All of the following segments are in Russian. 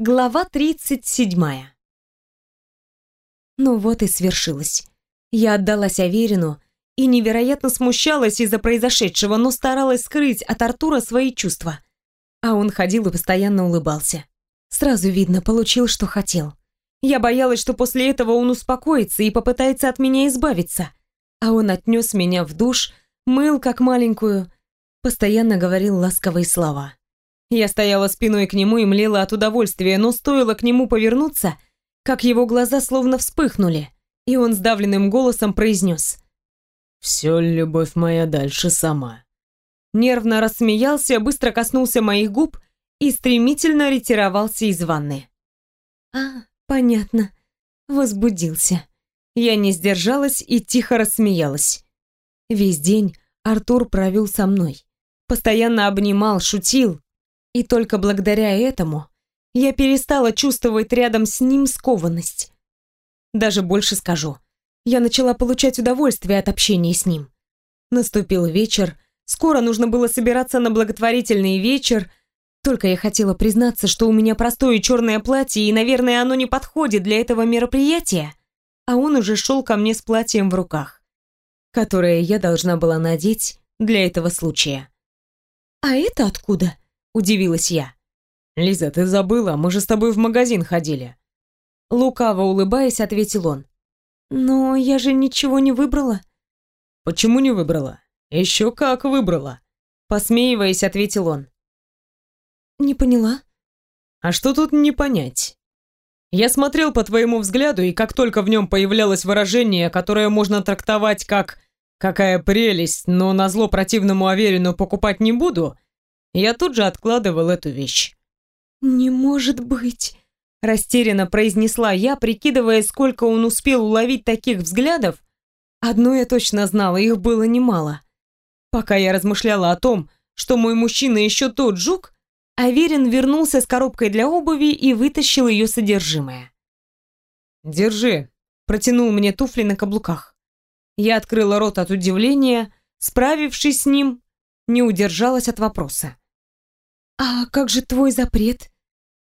Глава 37. Ну вот и свершилось. Я отдалась Аверину и невероятно смущалась из-за произошедшего, но старалась скрыть от Артура свои чувства. А он ходил и постоянно улыбался. Сразу видно, получил, что хотел. Я боялась, что после этого он успокоится и попытается от меня избавиться. А он отнес меня в душ, мыл как маленькую, постоянно говорил ласковые слова. Я стояла спиной к нему и млела от удовольствия, но стоило к нему повернуться, как его глаза словно вспыхнули, и он сдавленным голосом произнес. «Все, любовь моя, дальше сама». Нервно рассмеялся, быстро коснулся моих губ и стремительно ретировался из ванны. «А, понятно. Возбудился». Я не сдержалась и тихо рассмеялась. Весь день Артур провел со мной. Постоянно обнимал, шутил, и только благодаря этому я перестала чувствовать рядом с ним скованность. Даже больше скажу. Я начала получать удовольствие от общения с ним. Наступил вечер, скоро нужно было собираться на благотворительный вечер, только я хотела признаться, что у меня простое черное платье, и, наверное, оно не подходит для этого мероприятия, а он уже шел ко мне с платьем в руках, которое я должна была надеть для этого случая. «А это откуда?» Удивилась я. «Лиза, ты забыла, мы же с тобой в магазин ходили». Лукаво улыбаясь, ответил он. «Но я же ничего не выбрала». «Почему не выбрала? Еще как выбрала!» Посмеиваясь, ответил он. «Не поняла». «А что тут не понять?» Я смотрел по твоему взгляду, и как только в нем появлялось выражение, которое можно трактовать как «какая прелесть, но на зло противному Аверину покупать не буду», я тут же откладывал эту вещь. «Не может быть!» – растерянно произнесла я, прикидывая, сколько он успел уловить таких взглядов. Одно я точно знала, их было немало. Пока я размышляла о том, что мой мужчина еще тот жук, Аверин вернулся с коробкой для обуви и вытащил ее содержимое. «Держи», – протянул мне туфли на каблуках. Я открыла рот от удивления, справившись с ним, не удержалась от вопроса. «А как же твой запрет?»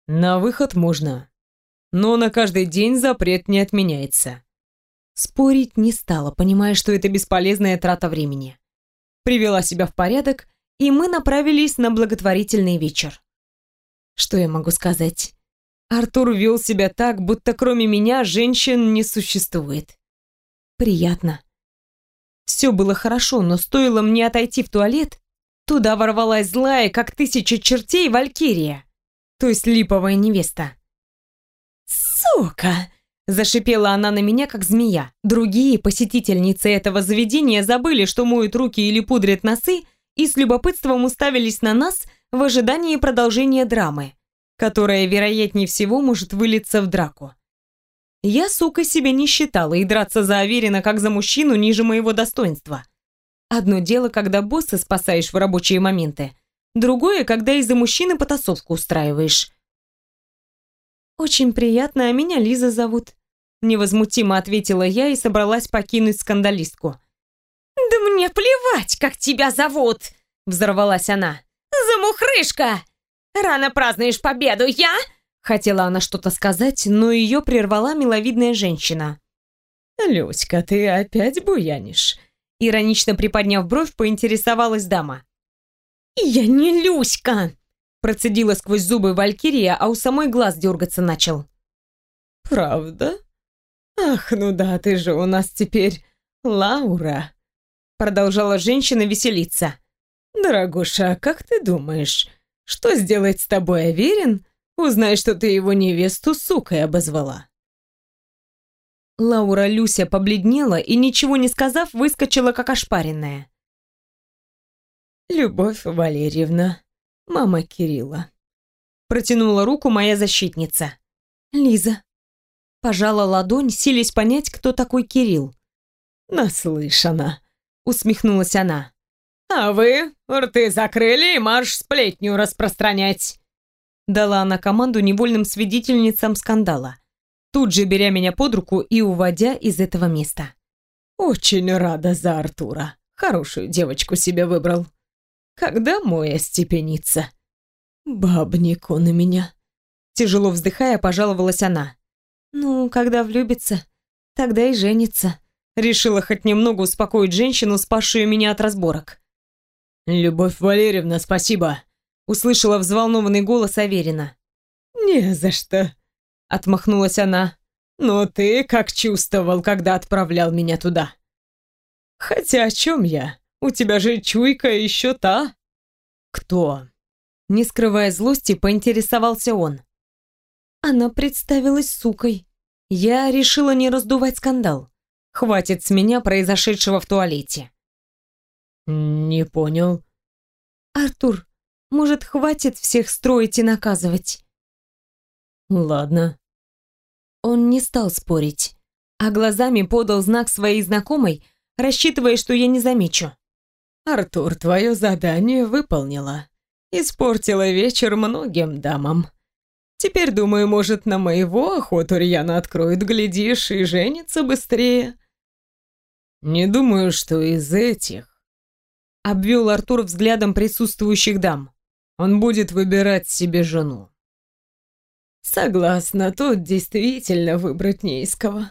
«На выход можно, но на каждый день запрет не отменяется». Спорить не стала, понимая, что это бесполезная трата времени. Привела себя в порядок, и мы направились на благотворительный вечер. Что я могу сказать? Артур вел себя так, будто кроме меня женщин не существует. Приятно. Все было хорошо, но стоило мне отойти в туалет, Туда ворвалась злая, как тысяча чертей, Валькирия, то есть липовая невеста. «Сука!» – зашипела она на меня, как змея. Другие посетительницы этого заведения забыли, что моют руки или пудрят носы, и с любопытством уставились на нас в ожидании продолжения драмы, которая, вероятнее всего, может вылиться в драку. Я, сука, себя не считала и драться за Аверина как за мужчину ниже моего достоинства. Одно дело, когда босса спасаешь в рабочие моменты, другое, когда из-за мужчины потасовку устраиваешь. «Очень приятно, а меня Лиза зовут», — невозмутимо ответила я и собралась покинуть скандалистку. «Да мне плевать, как тебя зовут!» — взорвалась она. «Замухрышка! Рано празднуешь победу, я?» Хотела она что-то сказать, но ее прервала миловидная женщина. «Люська, ты опять буянишь?» Иронично приподняв бровь, поинтересовалась дама. «Я не Люська!» Процедила сквозь зубы Валькирия, а у самой глаз дергаться начал. «Правда? Ах, ну да, ты же у нас теперь Лаура!» Продолжала женщина веселиться. «Дорогуша, как ты думаешь, что сделает с тобой Аверин, узнай, что ты его невесту сукой обозвала?» Лаура Люся побледнела и, ничего не сказав, выскочила как ошпаренная. «Любовь Валерьевна, мама Кирилла», протянула руку моя защитница. «Лиза». Пожала ладонь, силясь понять, кто такой Кирилл. «Наслышана», усмехнулась она. «А вы рты закрыли и марш сплетню распространять!» Дала она команду невольным свидетельницам скандала тут же беря меня под руку и уводя из этого места. «Очень рада за Артура. Хорошую девочку себе выбрал. Когда мой остепенится?» «Бабник он у меня. Тяжело вздыхая, пожаловалась она. «Ну, когда влюбится, тогда и женится». Решила хоть немного успокоить женщину, спасшую меня от разборок. «Любовь Валерьевна, спасибо!» Услышала взволнованный голос Аверина. «Не за что!» Отмахнулась она. «Но ты как чувствовал, когда отправлял меня туда?» «Хотя о чем я? У тебя же чуйка еще та!» «Кто?» Не скрывая злости, поинтересовался он. Она представилась сукой. Я решила не раздувать скандал. Хватит с меня произошедшего в туалете. «Не понял». «Артур, может, хватит всех строить и наказывать?» «Ладно». Он не стал спорить, а глазами подал знак своей знакомой, рассчитывая, что я не замечу. «Артур, твое задание выполнила. Испортила вечер многим дамам. Теперь, думаю, может, на моего охоту Рьяна откроет, глядишь, и женится быстрее». «Не думаю, что из этих...» Обвел Артур взглядом присутствующих дам. «Он будет выбирать себе жену». «Согласна, тут действительно выбрать не из кого».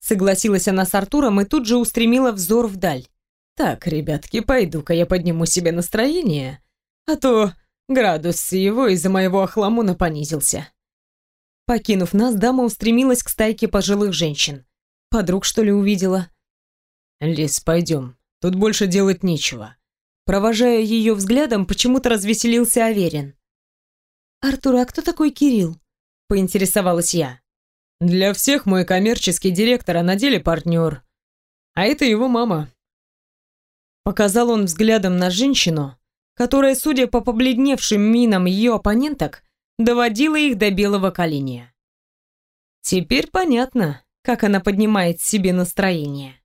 Согласилась она с Артуром и тут же устремила взор вдаль. «Так, ребятки, пойду-ка я подниму себе настроение, а то градус его из-за моего охламона понизился». Покинув нас, дама устремилась к стайке пожилых женщин. Подруг, что ли, увидела? «Лис, пойдем. Тут больше делать нечего». Провожая ее взглядом, почему-то развеселился Аверин. «Артур, а кто такой Кирилл?» — поинтересовалась я. «Для всех мой коммерческий директор, а на деле партнер. А это его мама». Показал он взглядом на женщину, которая, судя по побледневшим минам ее оппоненток, доводила их до белого коленя. Теперь понятно, как она поднимает себе настроение.